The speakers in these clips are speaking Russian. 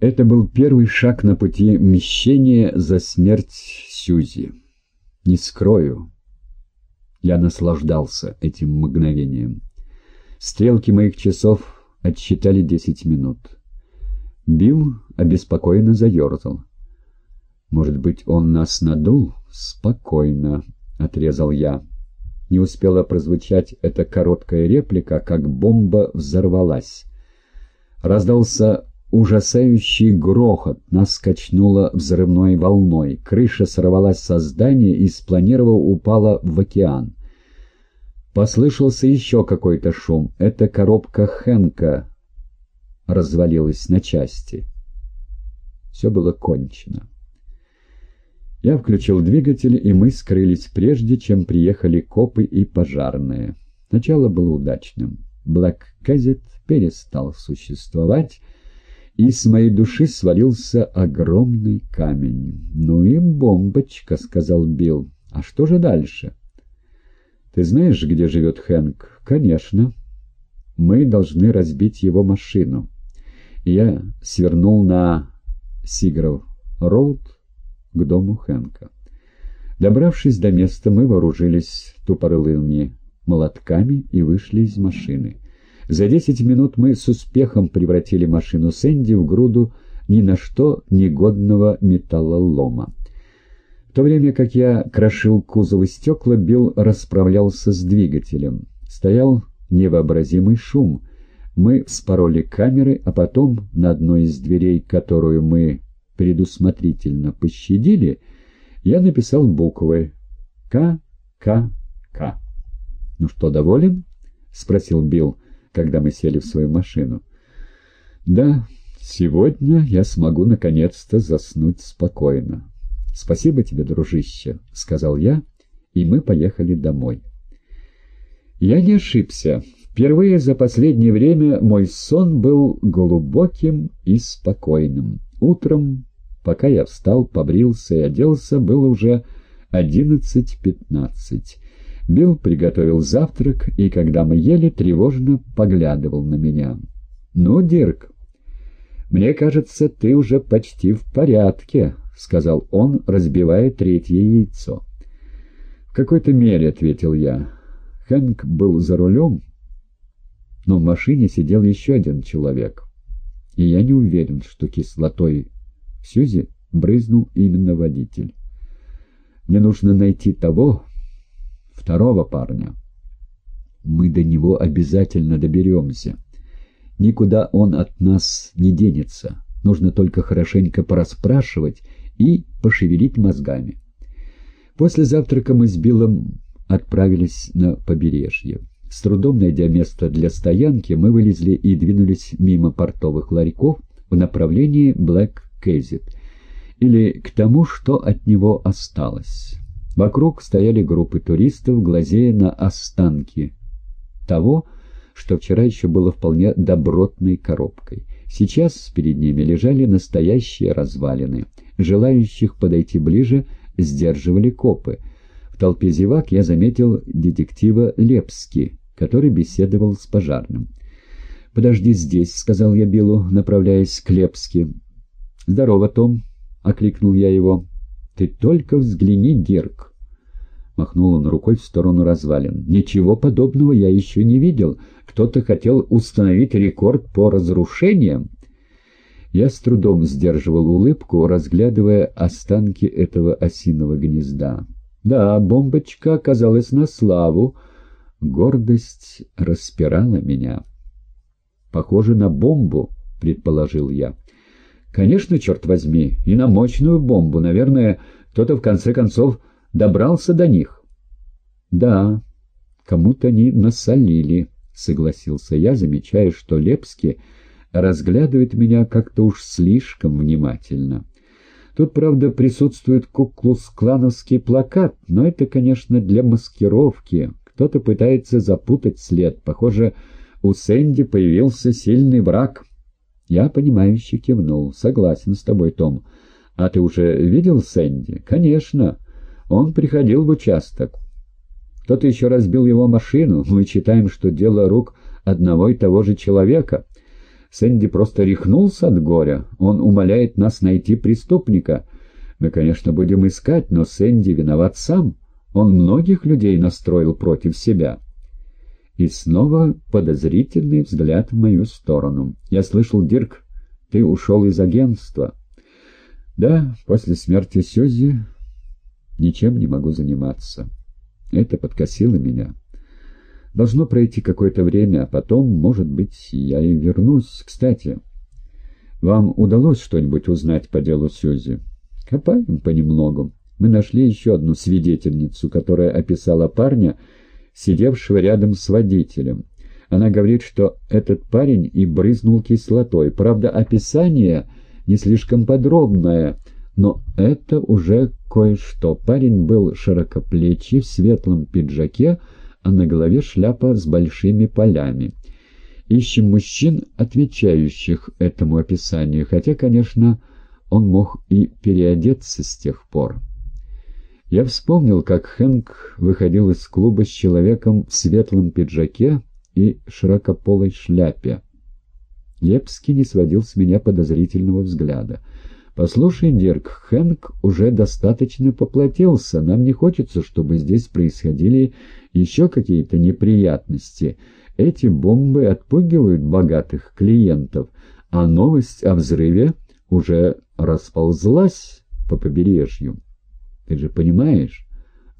Это был первый шаг на пути мщения за смерть Сюзи. Не скрою, я наслаждался этим мгновением. Стрелки моих часов отсчитали десять минут. Билл обеспокоенно заерзал. «Может быть, он нас надул?» «Спокойно», — отрезал я. Не успела прозвучать эта короткая реплика, как бомба взорвалась. Раздался ужасающий грохот, нас качнуло взрывной волной. Крыша сорвалась со здания и, спланировав, упала в океан. Послышался еще какой-то шум. Это коробка Хэнка развалилась на части. Все было кончено. Я включил двигатель, и мы скрылись прежде, чем приехали копы и пожарные. Начало было удачным. Блэк Кэзет перестал существовать, и с моей души свалился огромный камень. «Ну и бомбочка», — сказал Билл. «А что же дальше?» «Ты знаешь, где живет Хэнк?» «Конечно. Мы должны разбить его машину». Я свернул на Сигров-Роуд к дому Хэнка. Добравшись до места, мы вооружились тупорылыми молотками и вышли из машины. За десять минут мы с успехом превратили машину Сэнди в груду ни на что негодного металлолома. В то время как я крошил кузов стекла, Билл расправлялся с двигателем. Стоял невообразимый шум. Мы спороли камеры, а потом на одной из дверей, которую мы предусмотрительно пощадили, я написал буквы «К-К-К». «Ну что, доволен?» — спросил Билл когда мы сели в свою машину. «Да, сегодня я смогу наконец-то заснуть спокойно. Спасибо тебе, дружище», — сказал я, и мы поехали домой. Я не ошибся. Впервые за последнее время мой сон был глубоким и спокойным. Утром, пока я встал, побрился и оделся, было уже одиннадцать пятнадцать. Билл приготовил завтрак, и когда мы ели, тревожно поглядывал на меня. «Ну, Дирк, мне кажется, ты уже почти в порядке», — сказал он, разбивая третье яйцо. «В какой-то мере», — ответил я. Хэнк был за рулем, но в машине сидел еще один человек, и я не уверен, что кислотой в Сюзи брызнул именно водитель. Мне нужно найти того, второго парня. Мы до него обязательно доберемся. Никуда он от нас не денется. Нужно только хорошенько порасспрашивать и пошевелить мозгами. После завтрака мы с Биллом отправились на побережье. С трудом найдя место для стоянки, мы вылезли и двинулись мимо портовых ларьков в направлении Блэк Кейзет, или к тому, что от него осталось. Вокруг стояли группы туристов, глазея на останки того, что вчера еще было вполне добротной коробкой. Сейчас перед ними лежали настоящие развалины. Желающих подойти ближе сдерживали копы. В толпе зевак я заметил детектива Лепски, который беседовал с пожарным. «Подожди здесь», — сказал я Биллу, направляясь к Лепски. «Здорово, Том», — окликнул я его. «Ты только взгляни, Дирк!» Махнул он рукой в сторону развалин. «Ничего подобного я еще не видел. Кто-то хотел установить рекорд по разрушениям». Я с трудом сдерживал улыбку, разглядывая останки этого осиного гнезда. Да, бомбочка оказалась на славу. Гордость распирала меня. «Похоже на бомбу», — предположил я. Конечно, черт возьми, и на мощную бомбу. Наверное, кто-то в конце концов добрался до них. Да, кому-то они насолили, согласился я, замечая, что Лепский разглядывает меня как-то уж слишком внимательно. Тут, правда, присутствует куклус-клановский плакат, но это, конечно, для маскировки. Кто-то пытается запутать след. Похоже, у Сэнди появился сильный враг. Я, понимающе кивнул. «Согласен с тобой, Том. А ты уже видел Сэнди?» «Конечно. Он приходил в участок. Кто-то еще разбил его машину. Мы читаем, что дело рук одного и того же человека. Сэнди просто рехнулся от горя. Он умоляет нас найти преступника. Мы, конечно, будем искать, но Сэнди виноват сам. Он многих людей настроил против себя. И снова подозрительный взгляд в мою сторону. Я слышал, Дирк, ты ушел из агентства. Да, после смерти Сюзи ничем не могу заниматься. Это подкосило меня. Должно пройти какое-то время, а потом, может быть, я и вернусь. Кстати, вам удалось что-нибудь узнать по делу Сюзи? Копаем понемногу. Мы нашли еще одну свидетельницу, которая описала парня, сидевшего рядом с водителем. Она говорит, что этот парень и брызнул кислотой. Правда, описание не слишком подробное, но это уже кое-что. Парень был широкоплечий, в светлом пиджаке, а на голове шляпа с большими полями. Ищем мужчин, отвечающих этому описанию, хотя, конечно, он мог и переодеться с тех пор. Я вспомнил, как Хэнк выходил из клуба с человеком в светлом пиджаке и широкополой шляпе. Лепский не сводил с меня подозрительного взгляда. «Послушай, Дерг, Хэнк уже достаточно поплатился. Нам не хочется, чтобы здесь происходили еще какие-то неприятности. Эти бомбы отпугивают богатых клиентов, а новость о взрыве уже расползлась по побережью». Ты же понимаешь,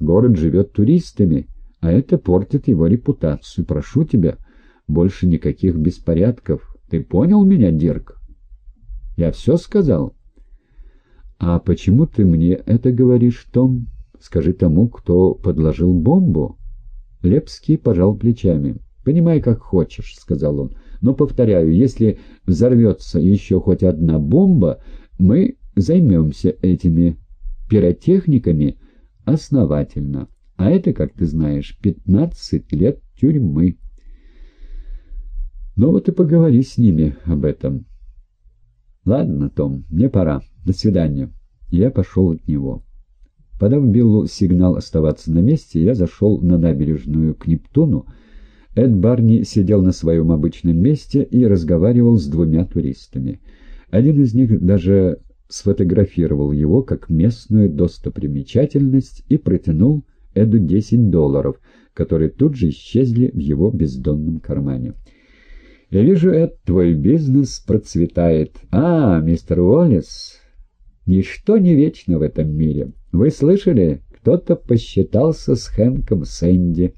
город живет туристами, а это портит его репутацию. Прошу тебя, больше никаких беспорядков. Ты понял меня, Дирк? Я все сказал? А почему ты мне это говоришь, Том? Скажи тому, кто подложил бомбу. Лепский пожал плечами. «Понимай, как хочешь», — сказал он. «Но, повторяю, если взорвется еще хоть одна бомба, мы займемся этими пиротехниками основательно. А это, как ты знаешь, пятнадцать лет тюрьмы. Ну вот и поговори с ними об этом. Ладно, Том, мне пора. До свидания. Я пошел от него. Подав Биллу сигнал оставаться на месте, я зашел на набережную к Нептуну. Эд Барни сидел на своем обычном месте и разговаривал с двумя туристами. Один из них даже сфотографировал его как местную достопримечательность и протянул Эду 10 долларов, которые тут же исчезли в его бездонном кармане. «Я вижу, Эд, твой бизнес процветает. А, мистер Уоллес, ничто не вечно в этом мире. Вы слышали? Кто-то посчитался с Хэнком Сэнди».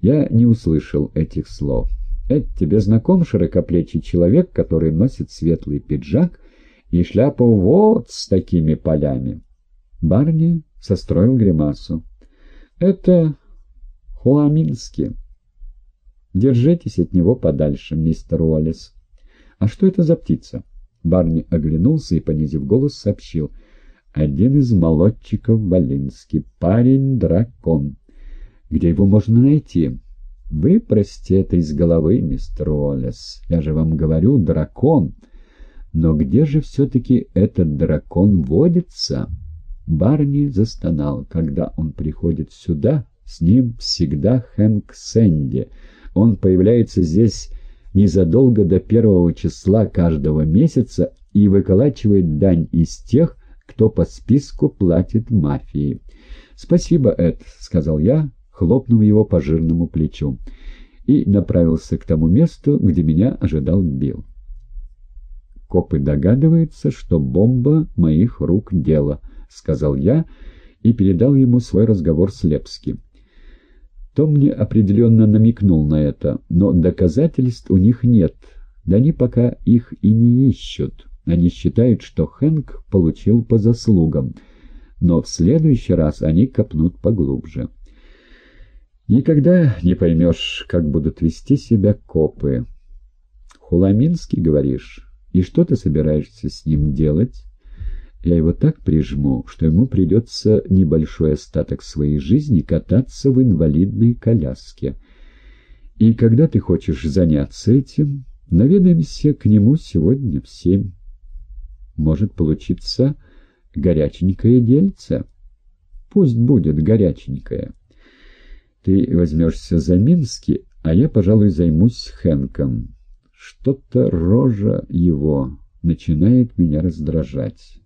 Я не услышал этих слов. «Эд, тебе знаком широкоплечий человек, который носит светлый пиджак?» И шляпу вот с такими полями. Барни состроил гримасу. «Это Хуаминский. Держитесь от него подальше, мистер Уоллес». «А что это за птица?» Барни оглянулся и, понизив голос, сообщил. «Один из молодчиков Болинский. Парень-дракон. Где его можно найти?» «Выпросьте это из головы, мистер Уоллес. Я же вам говорю, дракон». Но где же все-таки этот дракон водится? Барни застонал. Когда он приходит сюда, с ним всегда Хэнк Сэнди. Он появляется здесь незадолго до первого числа каждого месяца и выколачивает дань из тех, кто по списку платит мафии. «Спасибо, Эд», — сказал я, хлопнув его по жирному плечу, и направился к тому месту, где меня ожидал Билл. Копы догадываются, что бомба моих рук дело, — сказал я и передал ему свой разговор с Лепским. Том мне определенно намекнул на это, но доказательств у них нет, да они пока их и не ищут. Они считают, что Хэнк получил по заслугам, но в следующий раз они копнут поглубже. Никогда не поймешь, как будут вести себя копы. «Хуламинский, говоришь?» И что ты собираешься с ним делать? Я его так прижму, что ему придется небольшой остаток своей жизни кататься в инвалидной коляске. И когда ты хочешь заняться этим, наведаемся к нему сегодня в семь. Может получиться горяченькое дельце. Пусть будет горяченькое. Ты возьмешься за Мински, а я, пожалуй, займусь Хэнком. Что-то рожа его начинает меня раздражать.